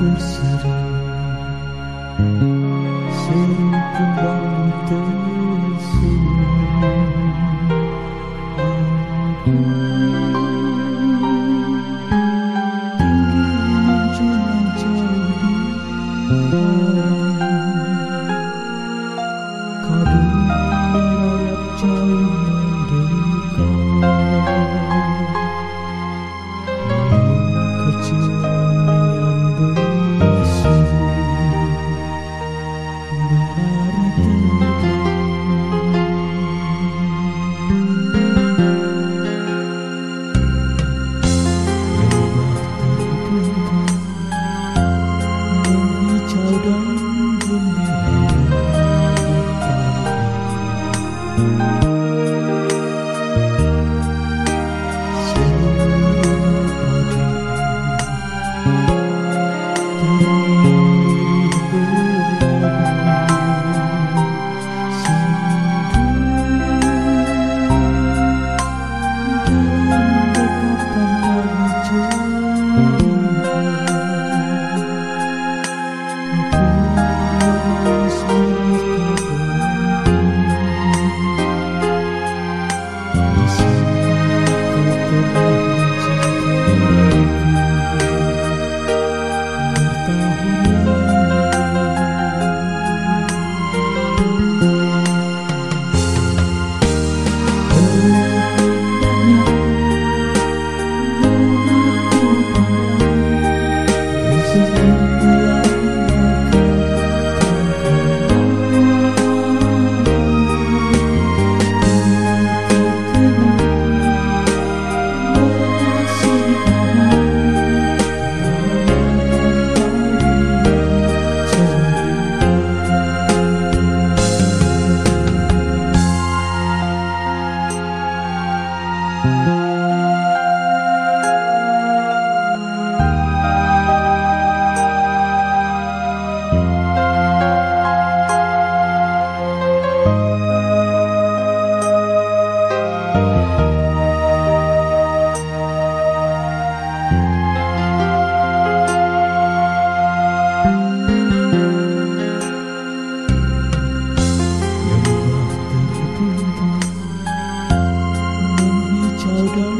berseri Sering kembang don't